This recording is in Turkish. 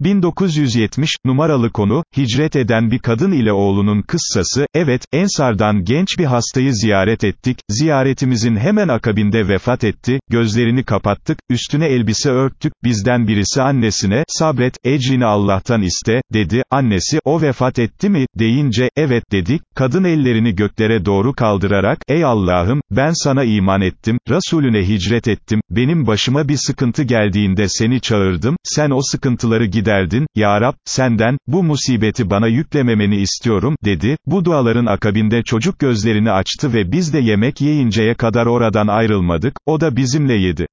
1970, numaralı konu, hicret eden bir kadın ile oğlunun kıssası, evet, Ensardan genç bir hastayı ziyaret ettik, ziyaretimizin hemen akabinde vefat etti, gözlerini kapattık, üstüne elbise örttük, bizden birisi annesine, sabret, ecrini Allah'tan iste, dedi, annesi, o vefat etti mi, deyince, evet dedik, kadın ellerini göklere doğru kaldırarak, ey Allah'ım, ben sana iman ettim, Resulüne hicret ettim, benim başıma bir sıkıntı geldiğinde seni çağırdım, sen o sıkıntıları giderdin, Ya Rab, senden, bu musibeti bana yüklememeni istiyorum, dedi, bu duaların akabinde çocuk gözlerini açtı ve biz de yemek yiyinceye kadar oradan ayrılmadık, o da bizimle yedi.